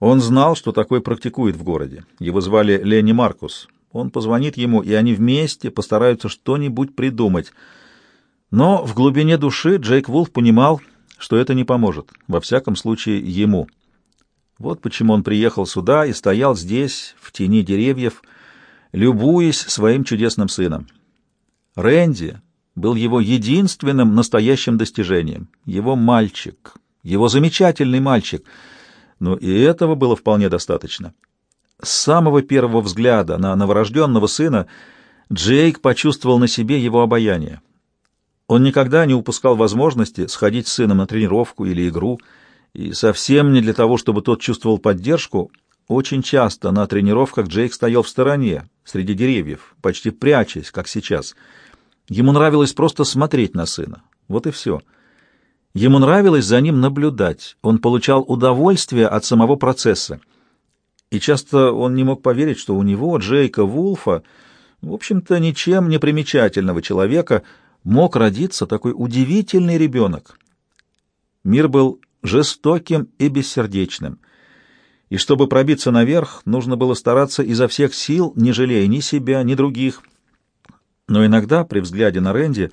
Он знал, что такой практикует в городе. Его звали Ленни Маркус. Он позвонит ему, и они вместе постараются что-нибудь придумать. Но в глубине души Джейк Вулф понимал, что это не поможет, во всяком случае ему. Вот почему он приехал сюда и стоял здесь, в тени деревьев, любуясь своим чудесным сыном. Рэнди был его единственным настоящим достижением, его мальчик, его замечательный мальчик, но и этого было вполне достаточно. С самого первого взгляда на новорожденного сына Джейк почувствовал на себе его обаяние. Он никогда не упускал возможности сходить с сыном на тренировку или игру, и совсем не для того, чтобы тот чувствовал поддержку. Очень часто на тренировках Джейк стоял в стороне, среди деревьев, почти прячась, как сейчас. Ему нравилось просто смотреть на сына. Вот и все. Ему нравилось за ним наблюдать. Он получал удовольствие от самого процесса. И часто он не мог поверить, что у него, Джейка Вулфа, в общем-то, ничем не примечательного человека, мог родиться такой удивительный ребенок. Мир был жестоким и бессердечным. И чтобы пробиться наверх, нужно было стараться изо всех сил, не жалея ни себя, ни других. Но иногда, при взгляде на Рэнди,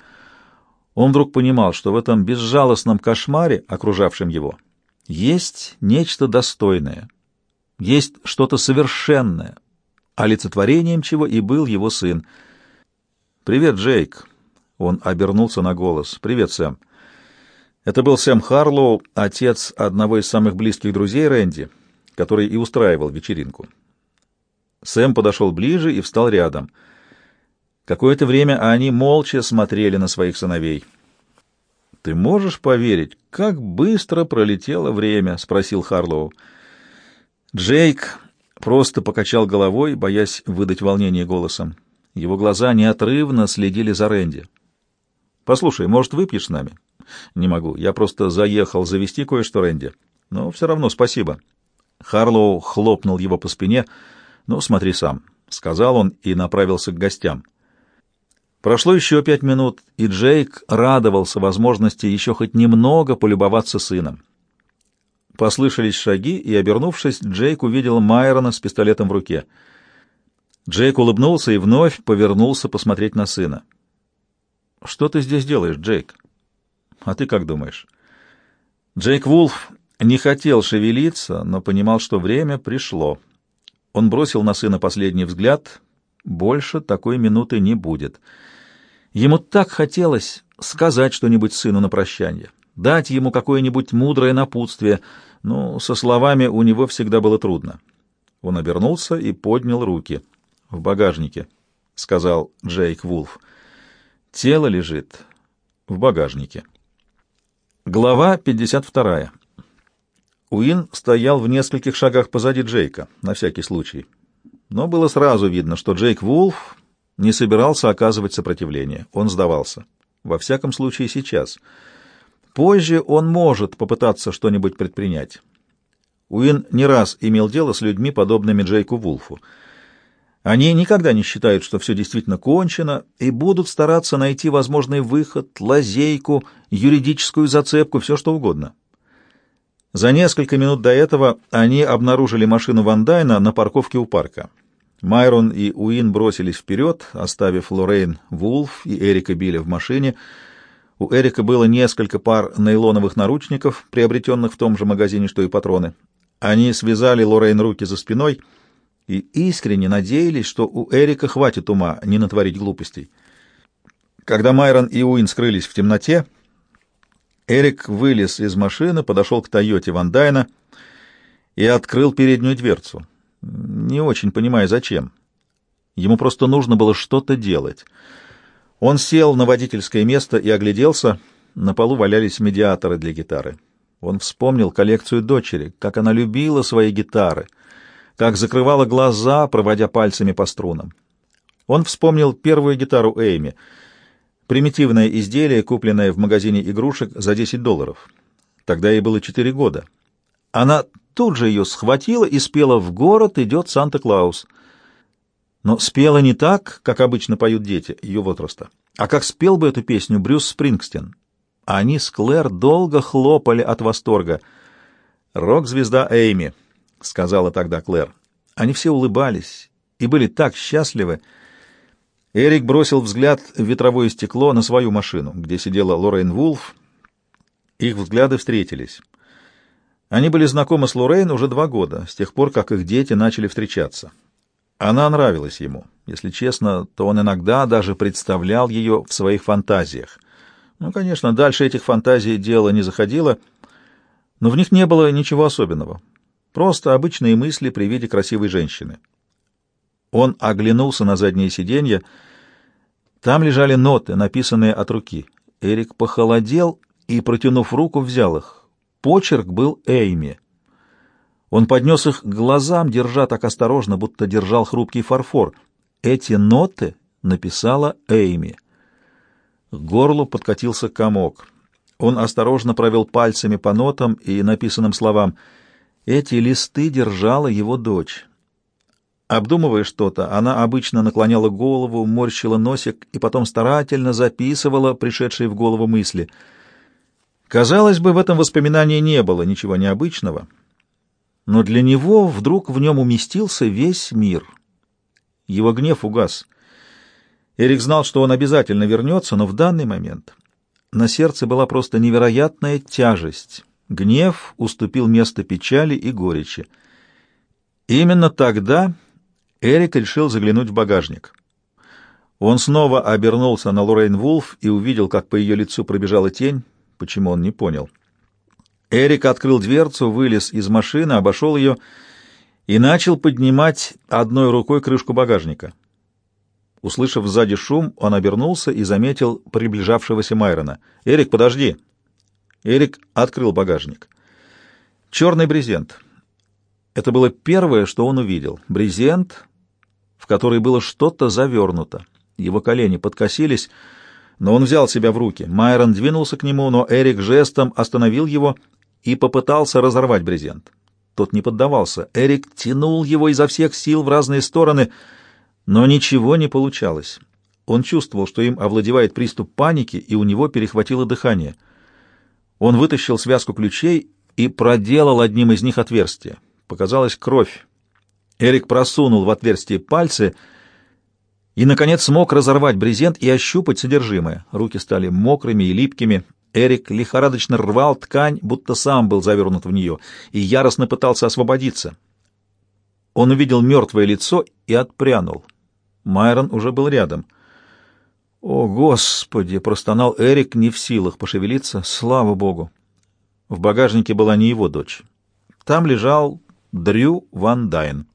он вдруг понимал, что в этом безжалостном кошмаре, окружавшем его, есть нечто достойное, есть что-то совершенное, олицетворением чего и был его сын. «Привет, Джейк!» Он обернулся на голос. «Привет, Сэм!» Это был Сэм Харлоу, отец одного из самых близких друзей Рэнди, который и устраивал вечеринку. Сэм подошел ближе и встал рядом — Какое-то время они молча смотрели на своих сыновей. «Ты можешь поверить, как быстро пролетело время?» — спросил Харлоу. Джейк просто покачал головой, боясь выдать волнение голосом. Его глаза неотрывно следили за Рэнди. «Послушай, может, выпьешь с нами?» «Не могу. Я просто заехал завести кое-что Рэнди. Но все равно спасибо». Харлоу хлопнул его по спине. «Ну, смотри сам», — сказал он и направился к гостям. Прошло еще пять минут, и Джейк радовался возможности еще хоть немного полюбоваться сыном. Послышались шаги, и, обернувшись, Джейк увидел Майрона с пистолетом в руке. Джейк улыбнулся и вновь повернулся посмотреть на сына. «Что ты здесь делаешь, Джейк?» «А ты как думаешь?» Джейк Вулф не хотел шевелиться, но понимал, что время пришло. Он бросил на сына последний взгляд. Больше такой минуты не будет. Ему так хотелось сказать что-нибудь сыну на прощание, дать ему какое-нибудь мудрое напутствие, но со словами у него всегда было трудно. Он обернулся и поднял руки. «В багажнике», — сказал Джейк Вулф. «Тело лежит в багажнике». Глава 52. Уин стоял в нескольких шагах позади Джейка, на всякий случай. Но было сразу видно, что Джейк Вулф не собирался оказывать сопротивление. Он сдавался. Во всяком случае, сейчас. Позже он может попытаться что-нибудь предпринять. Уин не раз имел дело с людьми, подобными Джейку Вулфу. Они никогда не считают, что все действительно кончено, и будут стараться найти возможный выход, лазейку, юридическую зацепку, все что угодно. За несколько минут до этого они обнаружили машину Вандайна на парковке у парка. Майрон и Уин бросились вперед, оставив Лоррейн Вулф и Эрика Билля в машине. У Эрика было несколько пар нейлоновых наручников, приобретенных в том же магазине, что и патроны. Они связали Лоррейн руки за спиной и искренне надеялись, что у Эрика хватит ума не натворить глупостей. Когда Майрон и Уин скрылись в темноте, Эрик вылез из машины, подошел к Тойоте Вандайна и открыл переднюю дверцу не очень понимая, зачем. Ему просто нужно было что-то делать. Он сел на водительское место и огляделся. На полу валялись медиаторы для гитары. Он вспомнил коллекцию дочери, как она любила свои гитары, как закрывала глаза, проводя пальцами по струнам. Он вспомнил первую гитару Эйми, примитивное изделие, купленное в магазине игрушек за 10 долларов. Тогда ей было 4 года. Она тут же ее схватила и спела «В город идет Санта-Клаус». Но спела не так, как обычно поют дети ее возраста, а как спел бы эту песню Брюс Спрингстин. Они с Клэр долго хлопали от восторга. Рок-звезда Эйми. — сказала тогда Клэр. Они все улыбались и были так счастливы. Эрик бросил взгляд в ветровое стекло на свою машину, где сидела Лоррейн Вулф. Их взгляды встретились. Они были знакомы с Лоррейн уже два года, с тех пор, как их дети начали встречаться. Она нравилась ему. Если честно, то он иногда даже представлял ее в своих фантазиях. Ну, конечно, дальше этих фантазий дело не заходило, но в них не было ничего особенного. Просто обычные мысли при виде красивой женщины. Он оглянулся на заднее сиденье. Там лежали ноты, написанные от руки. Эрик похолодел и, протянув руку, взял их. Почерк был Эйми. Он поднес их к глазам, держа так осторожно, будто держал хрупкий фарфор. Эти ноты написала Эйми. К горлу подкатился комок. Он осторожно провел пальцами по нотам и написанным словам. Эти листы держала его дочь. Обдумывая что-то, она обычно наклоняла голову, морщила носик и потом старательно записывала пришедшие в голову мысли. Казалось бы, в этом воспоминании не было ничего необычного, но для него вдруг в нем уместился весь мир. Его гнев угас. Эрик знал, что он обязательно вернется, но в данный момент на сердце была просто невероятная тяжесть. Гнев уступил место печали и горечи. Именно тогда Эрик решил заглянуть в багажник. Он снова обернулся на Лоррейн Вулф и увидел, как по ее лицу пробежала тень, почему он не понял. Эрик открыл дверцу, вылез из машины, обошел ее и начал поднимать одной рукой крышку багажника. Услышав сзади шум, он обернулся и заметил приближавшегося Майрона. «Эрик, подожди!» Эрик открыл багажник. Черный брезент. Это было первое, что он увидел. Брезент, в который было что-то завернуто. Его колени подкосились, но он взял себя в руки. Майрон двинулся к нему, но Эрик жестом остановил его и попытался разорвать брезент. Тот не поддавался. Эрик тянул его изо всех сил в разные стороны, но ничего не получалось. Он чувствовал, что им овладевает приступ паники, и у него перехватило дыхание. Он вытащил связку ключей и проделал одним из них отверстие. Показалась кровь. Эрик просунул в отверстие пальцы и, наконец, смог разорвать брезент и ощупать содержимое. Руки стали мокрыми и липкими. Эрик лихорадочно рвал ткань, будто сам был завернут в нее, и яростно пытался освободиться. Он увидел мертвое лицо и отпрянул. Майрон уже был рядом. «О, Господи!» — простонал Эрик, не в силах пошевелиться. «Слава Богу!» В багажнике была не его дочь. Там лежал Дрю Ван Дайн.